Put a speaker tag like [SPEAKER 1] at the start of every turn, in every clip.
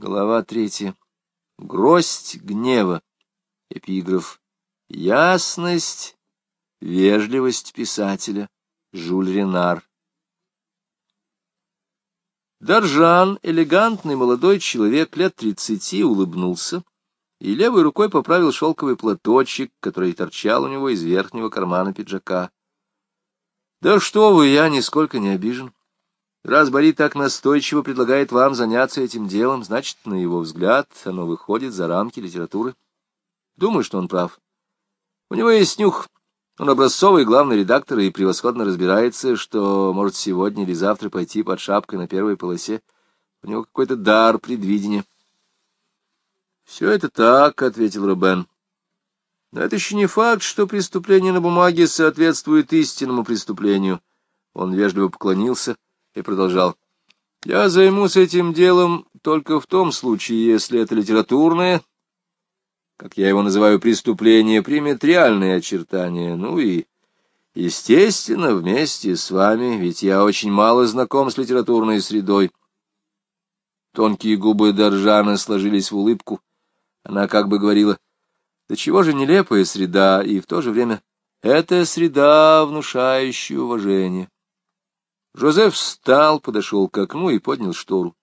[SPEAKER 1] Глава третья. Гроздь гнева. Эпиграф. Ясность, вежливость писателя. Жюль Ренар. Даржан, элегантный молодой человек лет тридцати, улыбнулся и левой рукой поправил шелковый платочек, который торчал у него из верхнего кармана пиджака. — Да что вы, я нисколько не обижен. Раз Бори так настойчиво предлагает вам заняться этим делом, значит, на его взгляд, оно выходит за рамки литературы. Думаю, что он прав. У него есть нюх. Он образцовый главный редактор и превосходно разбирается, что может сегодня или завтра пойти под шапкой на первой полосе. У него какой-то дар предвидения. — Все это так, — ответил Рубен. Но это еще не факт, что преступление на бумаге соответствует истинному преступлению. Он вежливо поклонился — и продолжал. «Я займусь этим делом только в том случае, если это литературное, как я его называю, преступление, примет реальные очертания, ну и, естественно, вместе с вами, ведь я очень мало знаком с литературной средой». Тонкие губы Доржана сложились в улыбку. Она как бы говорила, «Да чего же нелепая среда, и в то же время это среда, внушающая уважение». Жозеф встал, подошел к окну и поднял штору.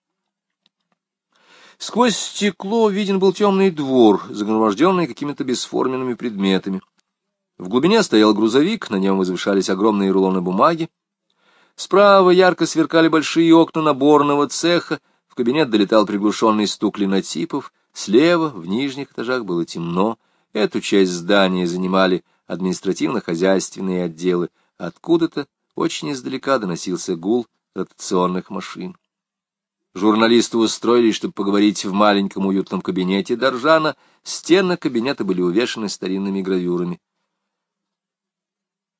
[SPEAKER 1] Сквозь стекло виден был темный двор, загроможденный какими-то бесформенными предметами. В глубине стоял грузовик, на нем возвышались огромные рулоны бумаги. Справа ярко сверкали большие окна наборного цеха, в кабинет долетал приглушенный стук линотипов, слева, в нижних этажах, было темно. Эту часть здания занимали административно-хозяйственные отделы. Откуда-то очень издалека доносился гул ротационных машин. Журналисты устроились, чтобы поговорить в маленьком уютном кабинете Доржана. Стены кабинета были увешаны старинными гравюрами.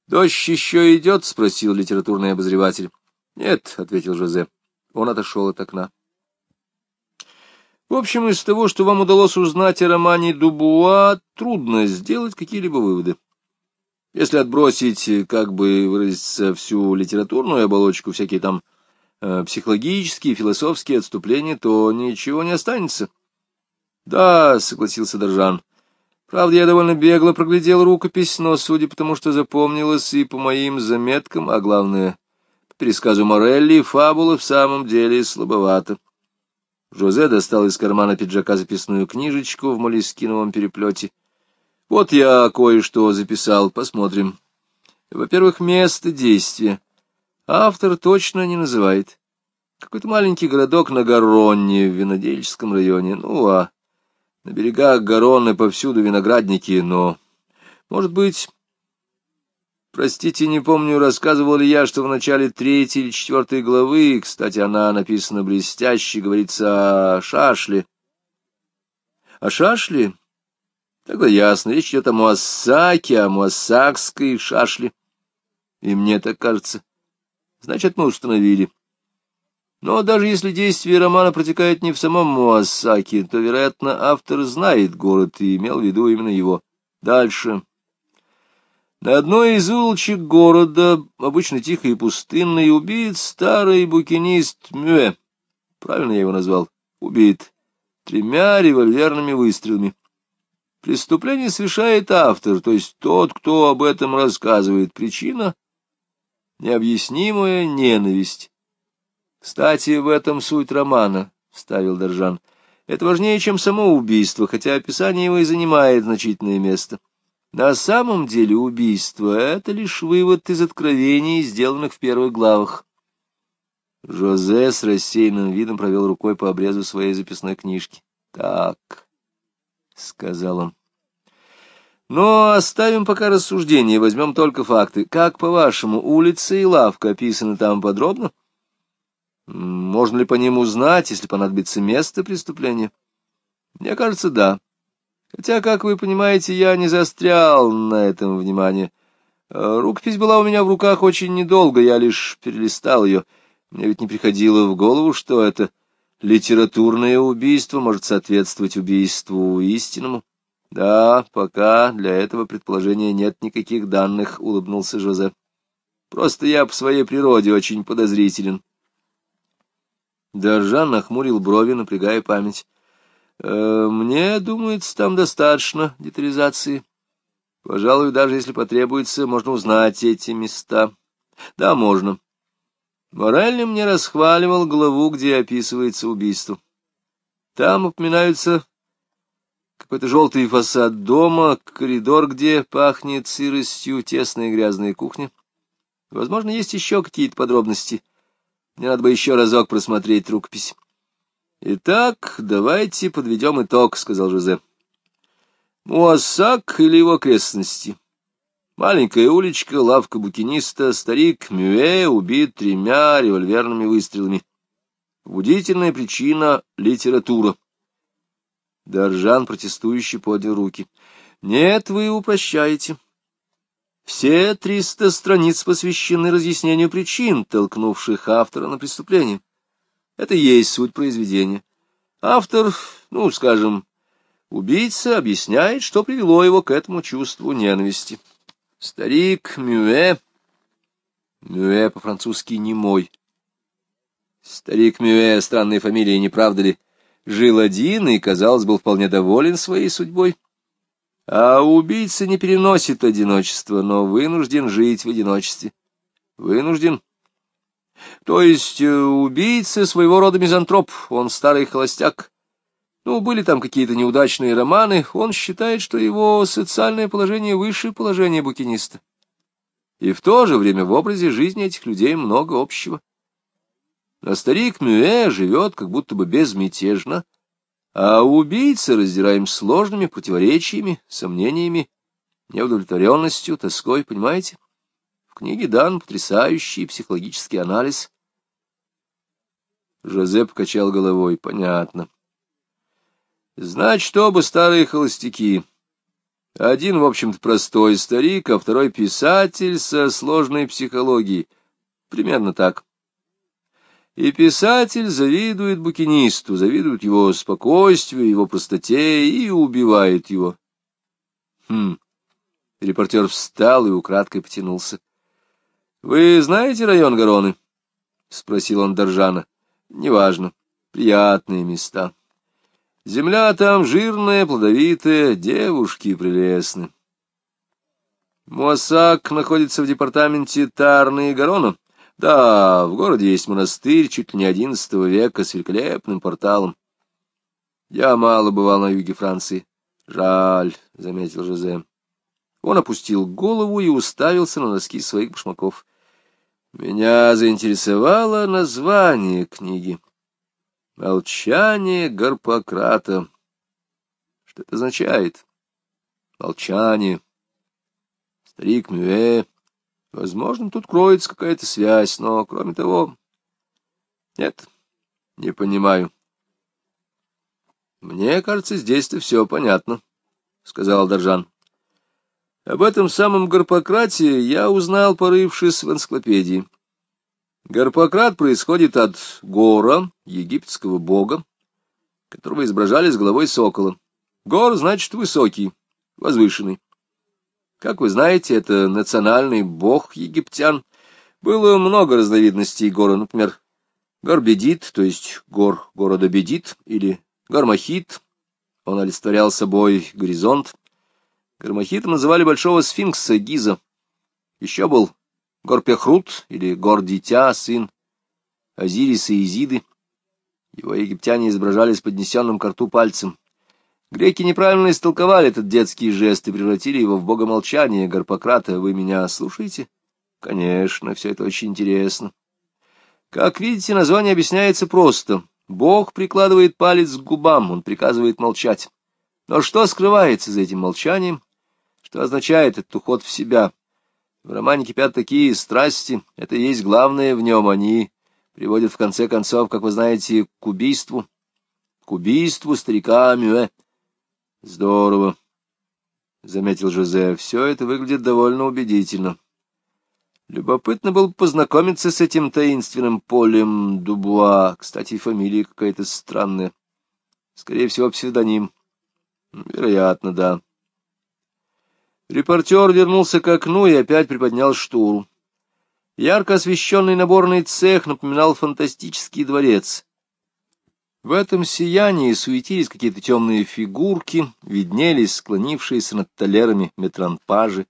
[SPEAKER 1] «Дождь еще идет?» — спросил литературный обозреватель. «Нет», — ответил Жозе. Он отошел от окна. В общем, из того, что вам удалось узнать о романе Дубуа, трудно сделать какие-либо выводы. Если отбросить, как бы выразиться, всю литературную оболочку, всякие там э, психологические, философские отступления, то ничего не останется. — Да, — согласился Доржан. — Правда, я довольно бегло проглядел рукопись, но, судя по тому, что запомнилось и по моим заметкам, а главное, по пересказу Морелли, фабула в самом деле слабовата. Жозе достал из кармана пиджака записную книжечку в молескиновом переплете — вот я кое-что записал, посмотрим. Во-первых, место действия. Автор точно не называет. Какой-то маленький городок на Гаронне, в винодельческом районе. Ну, а на берегах Гаронны повсюду виноградники, но, может быть... Простите, не помню, рассказывал ли я, что в начале третьей или четвертой главы, кстати, она написана блестяще, говорится о шашле. О шашле? Тогда ясно, речь идет о Муассаке, о муассакской шашле. И мне так кажется. Значит, мы установили. Но даже если действие романа протекает не в самом Муассаке, то, вероятно, автор знает город и имел в виду именно его. Дальше. На одной из улочек города, обычно тихой и пустынной, убит старый букинист Мюэ. Правильно я его назвал? Убит. Тремя револьверными выстрелами. Преступление совершает автор, то есть тот, кто об этом рассказывает. Причина — необъяснимая ненависть. Кстати, в этом суть романа, — вставил Доржан. Это важнее, чем само убийство, хотя описание его и занимает значительное место. На самом деле убийство — это лишь вывод из откровений, сделанных в первых главах. Жозе с рассеянным видом провел рукой по обрезу своей записной книжки. Так... — сказал он. Но оставим пока рассуждение, возьмем только факты. Как, по-вашему, улица и лавка описаны там подробно? Можно ли по ним узнать, если понадобится место преступления? Мне кажется, да. Хотя, как вы понимаете, я не застрял на этом внимание. Рукопись была у меня в руках очень недолго, я лишь перелистал ее. Мне ведь не приходило в голову, что это литературное убийство может соответствовать убийству истинному. Да, пока для этого предположения нет никаких данных, улыбнулся Жозе. Просто я по своей природе очень подозрителен. Доржан нахмурил брови, напрягая память. «Э, «Мне, думается, там достаточно детализации. Пожалуй, даже если потребуется, можно узнать эти места. Да, можно. Моральный мне расхваливал главу, где описывается убийство. Там упоминаются какой-то желтый фасад дома, коридор, где пахнет сыростью, тесная грязная кухня. Возможно, есть еще какие-то подробности. Мне надо бы еще разок просмотреть рукопись. «Итак, давайте подведем итог», — сказал Жозе. «Муассак или его окрестности?» Маленькая уличка, лавка букиниста, старик Мюэ убит тремя револьверными выстрелами. Будительная причина — литература. Доржан протестующий поднял руки. Нет, вы упрощаете. Все триста страниц посвящены разъяснению причин, толкнувших автора на преступление. Это и есть суть произведения. Автор, ну, скажем, убийца, объясняет, что привело его к этому чувству ненависти. Старик Мюэ, Мюэ по-французски немой. Старик Мюэ, странная фамилия, не правда ли, жил один и, казалось, был вполне доволен своей судьбой. А убийца не переносит одиночество, но вынужден жить в одиночестве. Вынужден. То есть э, убийца своего рода мизантроп, он старый холостяк, ну, были там какие-то неудачные романы, он считает, что его социальное положение выше положения букиниста. И в то же время в образе жизни этих людей много общего. Но старик Мюэ живет как будто бы безмятежно, а убийца раздираем сложными противоречиями, сомнениями, неудовлетворенностью, тоской, понимаете? В книге дан потрясающий психологический анализ. Жозеп качал головой. Понятно. Значит, оба старые холостяки. Один, в общем-то, простой старик, а второй писатель со сложной психологией. Примерно так. И писатель завидует букинисту, завидует его спокойствию, его простоте и убивает его. Хм. Репортер встал и украдкой потянулся. — Вы знаете район Гороны? — спросил он Доржана. — Неважно. Приятные места. Земля там жирная, плодовитая, девушки прелестны. Муасак находится в департаменте Тарны и Гарона. Да, в городе есть монастырь чуть ли не одиннадцатого века с великолепным порталом. Я мало бывал на юге Франции. Жаль, — заметил Жозе. Он опустил голову и уставился на носки своих башмаков. Меня заинтересовало название книги. Молчание Гарпократа. Что это означает? Молчание. Старик Мюэ. Возможно, тут кроется какая-то связь, но, кроме того... Нет, не понимаю. Мне кажется, здесь-то все понятно, — сказал Доржан. Об этом самом Гарпократе я узнал, порывшись в энциклопедии. Гарпократ происходит от Гора, египетского бога, которого изображали с головой сокола. Гор значит высокий, возвышенный. Как вы знаете, это национальный бог египтян. Было много разновидностей гора, например, Горбедит, то есть гор города Бедит, или Гармахит. Он олицетворял собой горизонт. Гармахитом называли большого сфинкса Гиза. Еще был Горпехрут или Гор-дитя, сын Азириса и Изиды. Его египтяне изображали с поднесенным к рту пальцем. Греки неправильно истолковали этот детский жест и превратили его в богомолчание Гарпократа. Вы меня слушаете? Конечно, все это очень интересно. Как видите, название объясняется просто. Бог прикладывает палец к губам, он приказывает молчать. Но что скрывается за этим молчанием? Что означает этот уход в себя? В романе кипят такие страсти, это и есть главное в нем, они приводят в конце концов, как вы знаете, к убийству. К убийству старика Мюэ. Здорово, — заметил Жозе, — все это выглядит довольно убедительно. Любопытно было бы познакомиться с этим таинственным полем Дубуа. Кстати, фамилия какая-то странная. Скорее всего, псевдоним. Вероятно, да. Репортер вернулся к окну и опять приподнял штуру. Ярко освещенный наборный цех напоминал фантастический дворец. В этом сиянии суетились какие-то темные фигурки, виднелись склонившиеся над талерами метранпажи.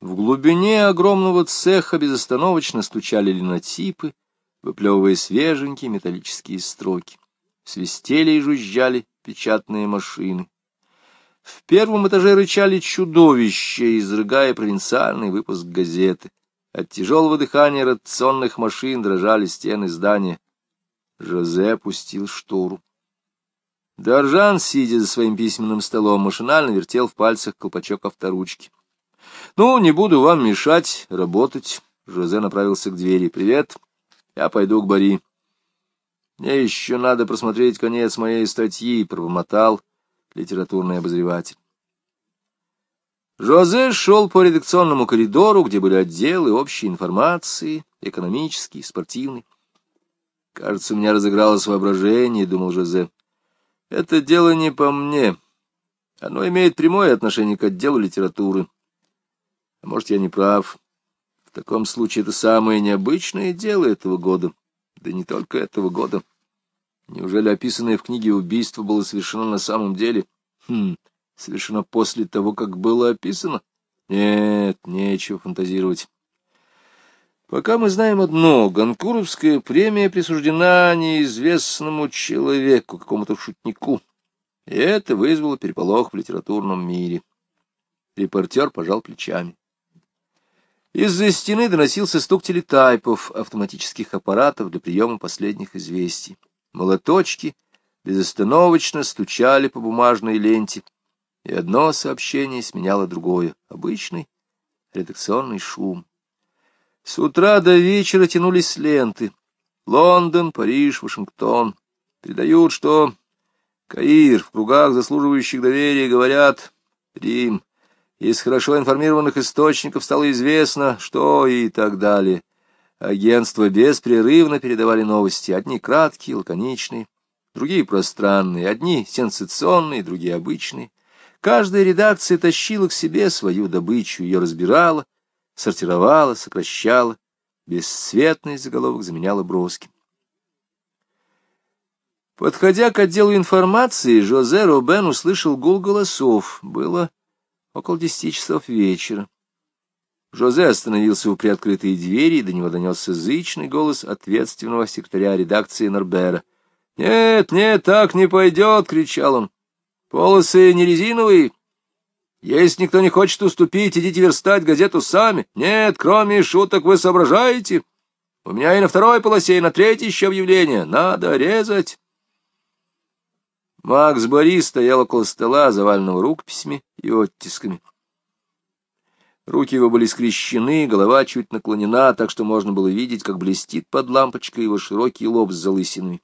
[SPEAKER 1] В глубине огромного цеха безостановочно стучали линотипы, выплевывая свеженькие металлические строки. Свистели и жужжали печатные машины. В первом этаже рычали чудовища, изрыгая провинциальный выпуск газеты. От тяжелого дыхания ротационных машин дрожали стены здания. Жозе опустил штору. Доржан, сидя за своим письменным столом, машинально вертел в пальцах колпачок авторучки. — Ну, не буду вам мешать работать. Жозе направился к двери. — Привет. Я пойду к Бари. Мне еще надо просмотреть конец моей статьи, — пробормотал литературный обозреватель. Жозе шел по редакционному коридору, где были отделы общей информации, экономический, спортивный. Кажется, у меня разыгралось воображение, — думал Жозе. Это дело не по мне. Оно имеет прямое отношение к отделу литературы. А может, я не прав. В таком случае это самое необычное дело этого года. Да не только этого года. Неужели описанное в книге убийство было совершено на самом деле? Хм, совершено после того, как было описано? Нет, нечего фантазировать. Пока мы знаем одно, Ганкуровская премия присуждена неизвестному человеку, какому-то шутнику. И это вызвало переполох в литературном мире. Репортер пожал плечами. Из-за стены доносился стук телетайпов, автоматических аппаратов для приема последних известий. Молоточки безостановочно стучали по бумажной ленте, и одно сообщение сменяло другое. Обычный редакционный шум. С утра до вечера тянулись ленты. Лондон, Париж, Вашингтон. Передают, что Каир в кругах, заслуживающих доверия, говорят Рим. Из хорошо информированных источников стало известно, что и так далее. Агентства беспрерывно передавали новости, одни краткие, лаконичные, другие пространные, одни сенсационные, другие обычные. Каждая редакция тащила к себе свою добычу, ее разбирала, сортировала, сокращала, бесцветный заголовок заменяла броским. Подходя к отделу информации, Жозе Робен услышал гул голосов. Было около десяти часов вечера. Жозе остановился у приоткрытой двери, и до него донесся зычный голос ответственного секретаря редакции Норбера. «Нет, нет, так не пойдет!» — кричал он. «Полосы не резиновые, если никто не хочет уступить, идите верстать газету сами. Нет, кроме шуток вы соображаете. У меня и на второй полосе, и на третьей еще объявление. Надо резать. Макс Борис стоял около стола, заваленного рукописями и оттисками. Руки его были скрещены, голова чуть наклонена, так что можно было видеть, как блестит под лампочкой его широкий лоб с залысинами.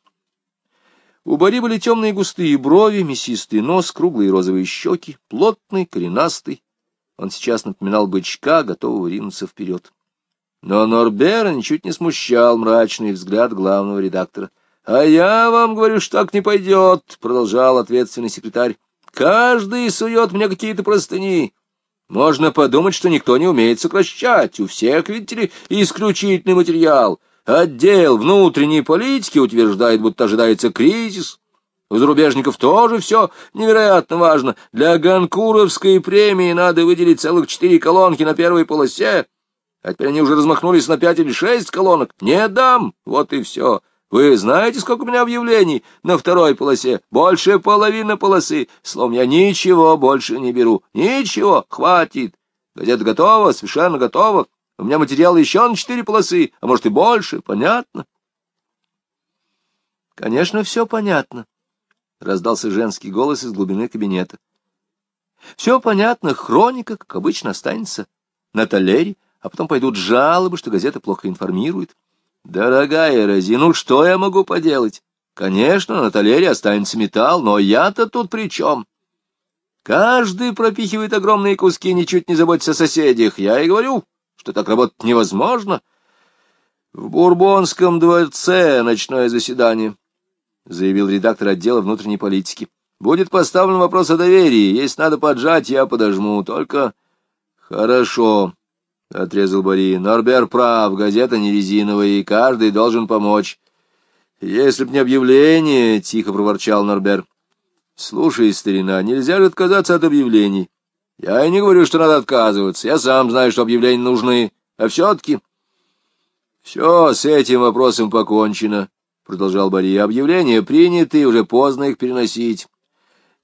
[SPEAKER 1] У Бари были темные густые брови, мясистый нос, круглые розовые щеки, плотный, коренастый. Он сейчас напоминал бычка, готового ринуться вперед. Но Норбера ничуть не смущал мрачный взгляд главного редактора. — А я вам говорю, что так не пойдет, — продолжал ответственный секретарь. — Каждый сует мне какие-то простыни. Можно подумать, что никто не умеет сокращать. У всех, видите ли, исключительный материал — Отдел внутренней политики утверждает, будто ожидается кризис. У зарубежников тоже все невероятно важно. Для Ганкуровской премии надо выделить целых четыре колонки на первой полосе. А теперь они уже размахнулись на пять или шесть колонок. Не дам, вот и все. Вы знаете, сколько у меня объявлений на второй полосе? Больше половины полосы. Словом, я ничего больше не беру. Ничего, хватит. Газета готова, совершенно готова. У меня материал еще на четыре полосы, а может и больше. Понятно? Конечно, все понятно, — раздался женский голос из глубины кабинета. Все понятно, хроника, как обычно, останется на талере, а потом пойдут жалобы, что газета плохо информирует. Дорогая Рози, ну что я могу поделать? Конечно, на талере останется металл, но я-то тут при чем? Каждый пропихивает огромные куски, ничуть не заботится о соседях. Я и говорю, что так работать невозможно. В Бурбонском дворце ночное заседание, — заявил редактор отдела внутренней политики. Будет поставлен вопрос о доверии. Если надо поджать, я подожму. Только... Хорошо, — отрезал Бори. Норбер прав, газета не резиновая, и каждый должен помочь. Если б не объявление, — тихо проворчал Норбер. — Слушай, старина, нельзя же отказаться от объявлений. Я и не говорю, что надо отказываться. Я сам знаю, что объявления нужны. А все-таки... — Все, с этим вопросом покончено, — продолжал Барри. — Объявления приняты, уже поздно их переносить.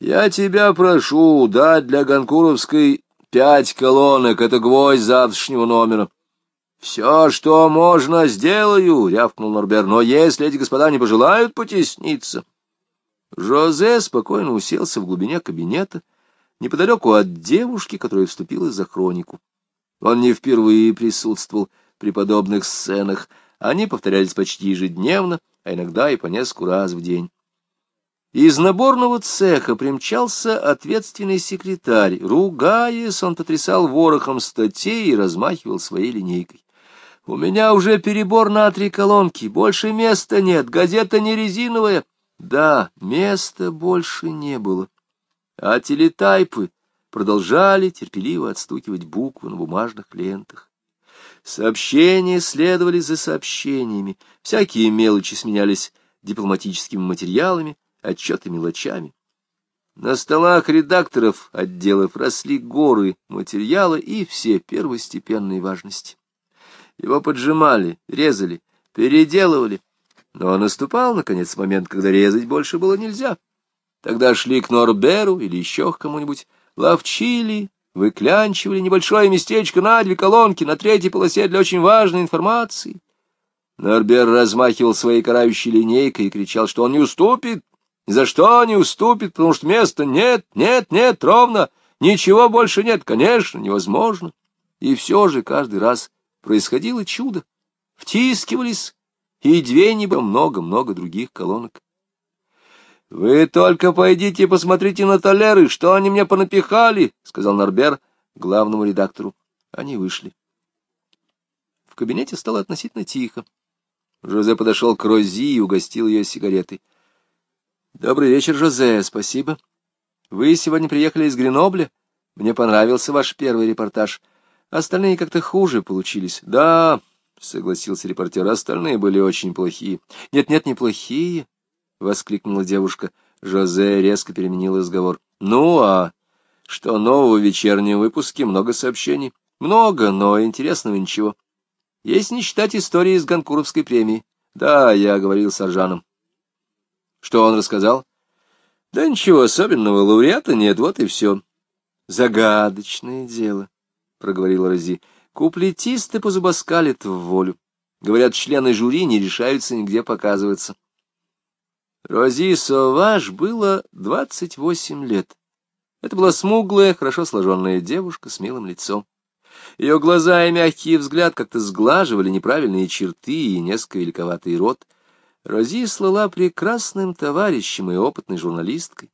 [SPEAKER 1] Я тебя прошу дать для Ганкуровской пять колонок, это гвоздь завтрашнего номера. — Все, что можно, сделаю, — рявкнул Норбер, — но если эти господа не пожелают потесниться... Жозе спокойно уселся в глубине кабинета, неподалеку от девушки, которая вступила за хронику. Он не впервые присутствовал при подобных сценах, они повторялись почти ежедневно, а иногда и по нескольку раз в день. Из наборного цеха примчался ответственный секретарь. Ругаясь, он потрясал ворохом статей и размахивал своей линейкой. «У меня уже перебор на три колонки, больше места нет, газета не резиновая». Да, места больше не было. А телетайпы продолжали терпеливо отстукивать буквы на бумажных лентах. Сообщения следовали за сообщениями, всякие мелочи сменялись дипломатическими материалами, отчеты мелочами. На столах редакторов отделов росли горы материала и все первостепенной важности. Его поджимали, резали, переделывали, но наступал, наконец, момент, когда резать больше было нельзя. Тогда шли к Норберу или еще к кому-нибудь, ловчили, выклянчивали небольшое местечко на две колонки на третьей полосе для очень важной информации. Норбер размахивал своей карающей линейкой и кричал, что он не уступит, ни за что не уступит, потому что места нет, нет, нет, ровно, ничего больше нет, конечно, невозможно. И все же каждый раз происходило чудо. Втискивались, и две небо много-много других колонок. — Вы только пойдите и посмотрите на толеры, что они мне понапихали, — сказал Норбер главному редактору. Они вышли. В кабинете стало относительно тихо. Жозе подошел к Рози и угостил ее сигаретой. Добрый вечер, Жозе, спасибо. Вы сегодня приехали из Гренобля? Мне понравился ваш первый репортаж. Остальные как-то хуже получились. Да, согласился репортер, остальные были очень плохие. Нет-нет, не плохие, воскликнула девушка. Жозе резко переменил разговор. Ну, а что нового в вечернем выпуске? Много сообщений. Много, но интересного ничего. Если не считать истории из Ганкуровской премии. Да, я говорил с Аржаном. Что он рассказал? Да ничего особенного, лауреата нет, вот и все. Загадочное дело, — проговорила Рози. Куплетисты позубоскалят в волю. Говорят, члены жюри не решаются нигде показываться. Рози Соваж было двадцать восемь лет. Это была смуглая, хорошо сложенная девушка с милым лицом. Ее глаза и мягкий взгляд как-то сглаживали неправильные черты и несколько великоватый рот — Рози слыла прекрасным товарищем и опытной журналисткой.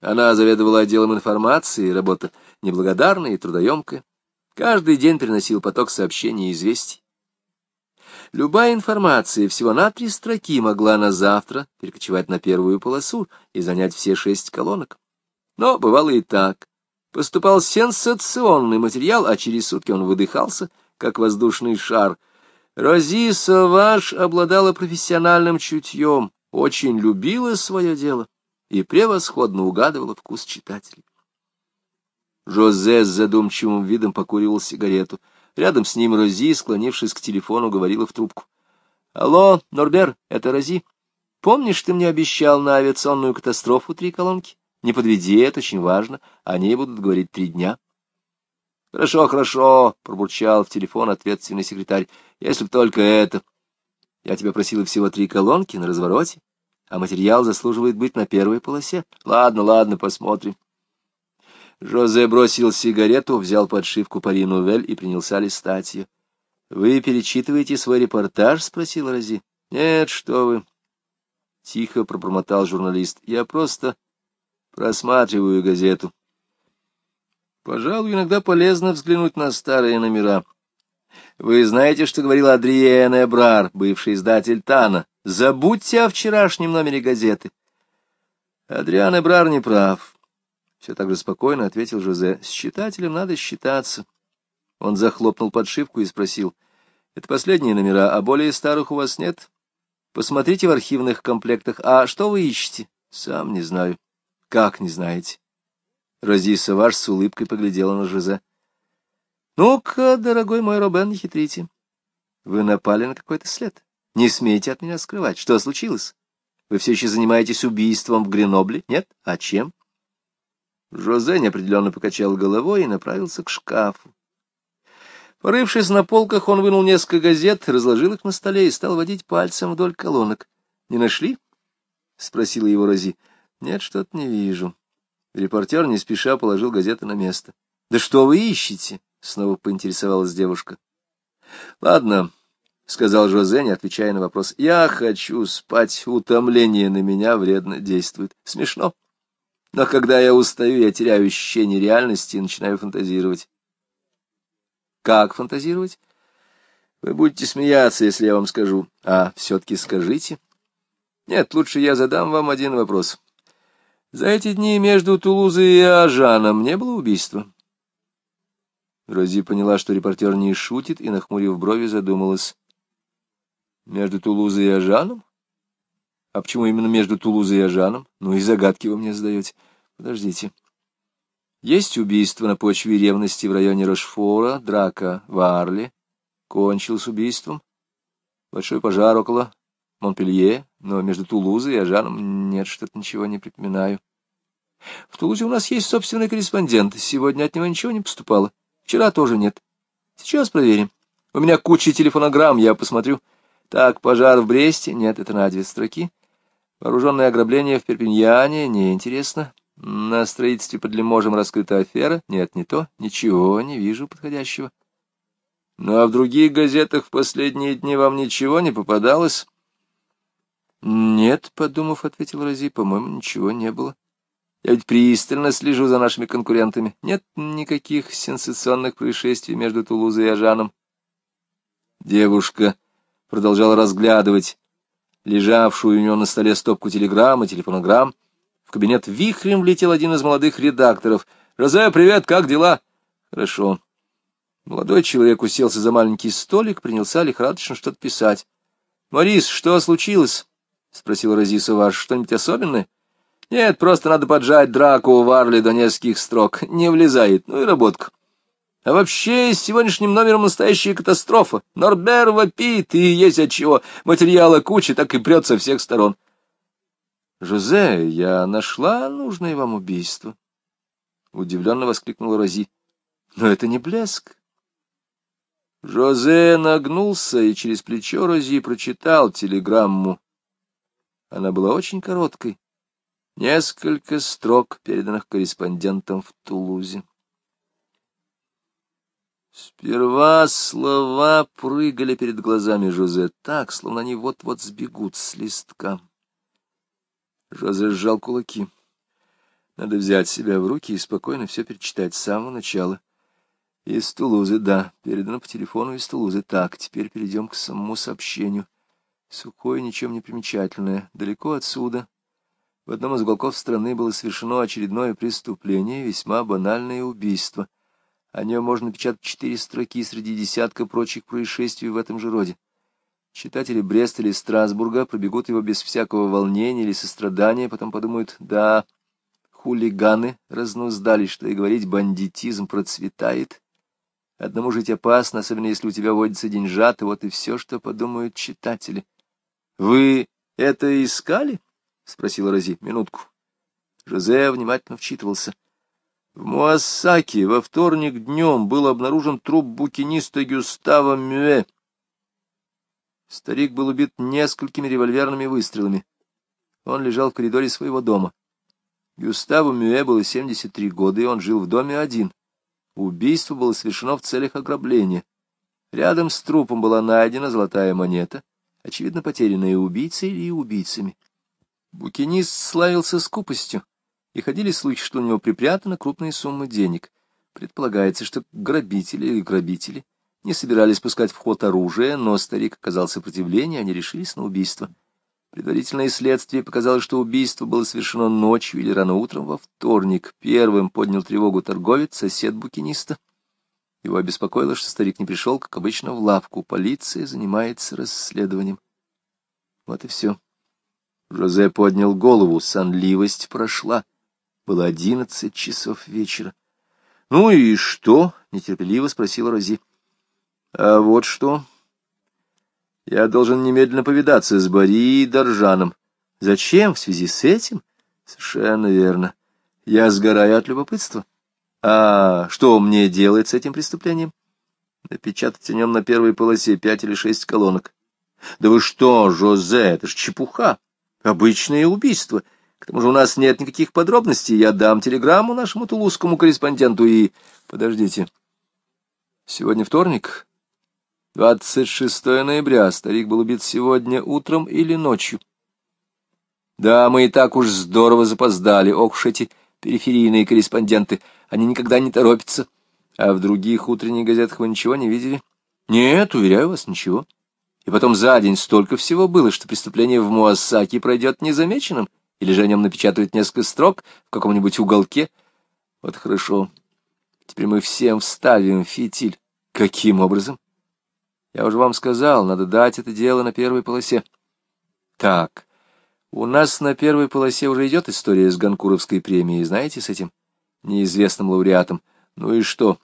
[SPEAKER 1] Она заведовала отделом информации, работа неблагодарная и трудоемкая. Каждый день приносил поток сообщений и известий. Любая информация всего на три строки могла на завтра перекочевать на первую полосу и занять все шесть колонок. Но бывало и так. Поступал сенсационный материал, а через сутки он выдыхался, как воздушный шар — Рози Саваш обладала профессиональным чутьем, очень любила свое дело и превосходно угадывала вкус читателей. Жозе с задумчивым видом покуривал сигарету. Рядом с ним Рози, склонившись к телефону, говорила в трубку. — Алло, Норбер, это Рози. Помнишь, ты мне обещал на авиационную катастрофу три колонки? Не подведи, это очень важно. Они будут говорить три дня. — Хорошо, хорошо, — пробурчал в телефон ответственный секретарь. — Если б только это. Я тебя просила всего три колонки на развороте, а материал заслуживает быть на первой полосе. Ладно, ладно, посмотрим. Жозе бросил сигарету, взял подшивку Пари Нувель и принялся листать ее. — Вы перечитываете свой репортаж? — спросил Рози. — Нет, что вы. Тихо пробормотал журналист. — Я просто просматриваю газету. Пожалуй, иногда полезно взглянуть на старые номера. Вы знаете, что говорил Адриен Эбрар, бывший издатель Тана? Забудьте о вчерашнем номере газеты. Адриан Эбрар не прав. Все так же спокойно ответил Жозе. С читателем надо считаться. Он захлопнул подшивку и спросил. Это последние номера, а более старых у вас нет? Посмотрите в архивных комплектах. А что вы ищете? Сам не знаю. Как не знаете? Рози Саваш с улыбкой поглядела на Жозе. Ну-ка, дорогой мой Робен, не хитрите. Вы напали на какой-то след. Не смейте от меня скрывать. Что случилось? Вы все еще занимаетесь убийством в Гренобле? Нет? А чем? Жозе неопределенно покачал головой и направился к шкафу. Порывшись на полках, он вынул несколько газет, разложил их на столе и стал водить пальцем вдоль колонок. — Не нашли? — спросила его Рози. — Нет, что-то не вижу. Репортер не спеша положил газеты на место. — Да что вы ищете? — снова поинтересовалась девушка. — Ладно, — сказал Жозе, не отвечая на вопрос. — Я хочу спать. Утомление на меня вредно действует. Смешно. Но когда я устаю, я теряю ощущение реальности и начинаю фантазировать. Как фантазировать? Вы будете смеяться, если я вам скажу. А все-таки скажите. Нет, лучше я задам вам один вопрос. За эти дни между Тулузой и Ажаном не было убийства? Рози поняла, что репортер не шутит, и, нахмурив брови, задумалась. Между Тулузой и Ажаном? А почему именно между Тулузой и Ажаном? Ну и загадки вы мне задаете. Подождите. Есть убийство на почве ревности в районе Рошфора, драка в Арле. Кончилось убийством. Большой пожар около Монпелье, но между Тулузой и Ажаном нет, что-то ничего не припоминаю. В Тулузе у нас есть собственный корреспондент. Сегодня от него ничего не поступало. Вчера тоже нет. Сейчас проверим. У меня куча телефонограмм, я посмотрю. Так, пожар в Бресте? Нет, это на две строки. Вооруженное ограбление в Перпиньяне? Неинтересно. На строительстве под Лиможем раскрыта афера? Нет, не то. Ничего, не вижу подходящего. Ну, а в других газетах в последние дни вам ничего не попадалось? Нет, подумав, ответил Рози, по-моему, ничего не было. Я ведь пристально слежу за нашими конкурентами. Нет никаких сенсационных происшествий между Тулузой и Ажаном. Девушка продолжала разглядывать лежавшую у нее на столе стопку телеграмм и телефонограмм, в кабинет вихрем влетел один из молодых редакторов. «Розе, привет, как дела?» «Хорошо». Молодой человек уселся за маленький столик, принялся лихорадочно что-то писать. «Морис, что случилось?» — спросил Розиса ваш. «Что-нибудь особенное?» «Нет, просто надо поджать драку в Арле до нескольких строк. Не влезает. Ну и работка». А вообще, с сегодняшним номером настоящая катастрофа. Норбер вопит, и есть отчего. Материала куча, так и прет со всех сторон. «Жозе, я нашла нужное вам убийство!» Удивленно воскликнула Рози. «Но это не блеск!» Жозе нагнулся и через плечо Рози прочитал телеграмму. Она была очень короткой. Несколько строк, переданных корреспондентом в Тулузе. Сперва слова прыгали перед глазами Жозе так, словно они вот-вот сбегут с листка. Жозе сжал кулаки. Надо взять себя в руки и спокойно все перечитать с самого начала. Из Тулузы, да, передано по телефону из Тулузы. Так, теперь перейдем к самому сообщению. Сухое, ничем не примечательное. Далеко отсюда. В одном из уголков страны было совершено очередное преступление, весьма банальное убийство. О нем можно печатать четыре строки среди десятка прочих происшествий в этом же роде. Читатели Бреста или Страсбурга пробегут его без всякого волнения или сострадания, потом подумают, да, хулиганы разнуздали, что и говорить, бандитизм процветает. Одному жить опасно, особенно если у тебя водится деньжат, и вот и все, что подумают читатели. — Вы это искали? — спросила Рози. — Минутку. Жозе внимательно вчитывался. В Муассаке во вторник днем был обнаружен труп букиниста Гюстава Мюэ. Старик был убит несколькими револьверными выстрелами. Он лежал в коридоре своего дома. Гюставу Мюэ было 73 года, и он жил в доме один. Убийство было совершено в целях ограбления. Рядом с трупом была найдена золотая монета, очевидно, потерянная убийцей или убийцами. Букинист славился скупостью, и ходили слухи, что у него припрятаны крупные суммы денег. Предполагается, что грабители или грабители не собирались пускать в ход оружие, но старик оказал сопротивление, они решились на убийство. Предварительное следствие показало, что убийство было совершено ночью или рано утром во вторник. Первым поднял тревогу торговец, сосед букиниста. Его обеспокоило, что старик не пришел, как обычно, в лавку. Полиция занимается расследованием. Вот и все. Жозе поднял голову, сонливость прошла. Было одиннадцать часов вечера. — Ну и что? — нетерпеливо спросила Рози. — А вот что. Я должен немедленно повидаться с Бори и Доржаном. Зачем? В связи с этим? Совершенно верно. Я сгораю от любопытства. А что мне делать с этим преступлением? Напечатать о нем на первой полосе пять или шесть колонок. Да вы что, Жозе, это ж чепуха. Обычное убийство. К тому же у нас нет никаких подробностей. Я дам телеграмму нашему тулузскому корреспонденту и... Подождите. Сегодня вторник? 26 ноября. Старик был убит сегодня утром или ночью. Да, мы и так уж здорово запоздали. Ох уж эти периферийные корреспонденты. Они никогда не торопятся. А в других утренних газетах вы ничего не видели? Нет, уверяю вас, ничего. И потом за день столько всего было, что преступление в Муассаке пройдет незамеченным, или же о нем напечатают несколько строк в каком-нибудь уголке. Вот хорошо. Теперь мы всем вставим фитиль. Каким образом? Я уже вам сказал, надо дать это дело на первой полосе. Так, у нас на первой полосе уже идет история с Ганкуровской премией, знаете, с этим неизвестным лауреатом. Ну и что?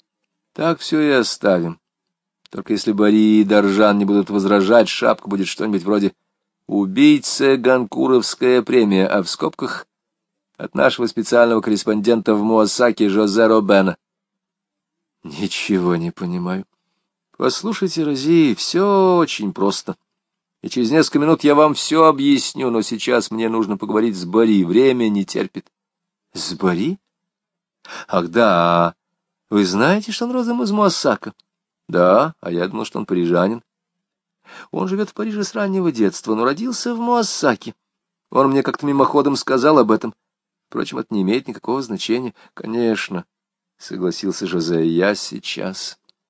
[SPEAKER 1] Так все и оставим. Только если Бори и Доржан не будут возражать, шапка будет что-нибудь вроде «Убийца Ганкуровская премия», а в скобках от нашего специального корреспондента в Муасаке Жозе Робена. Ничего не понимаю. Послушайте, Рози, все очень просто. И через несколько минут я вам все объясню, но сейчас мне нужно поговорить с Бори, время не терпит. С Бори? Ах, да, вы знаете, что он родом из Муасака? Да, а я думал, что он парижанин. Он живет в Париже с раннего детства, но родился в Муассаке. Он мне как-то мимоходом сказал об этом. Впрочем, это не имеет никакого значения. Конечно, — согласился Жозе, — я сейчас.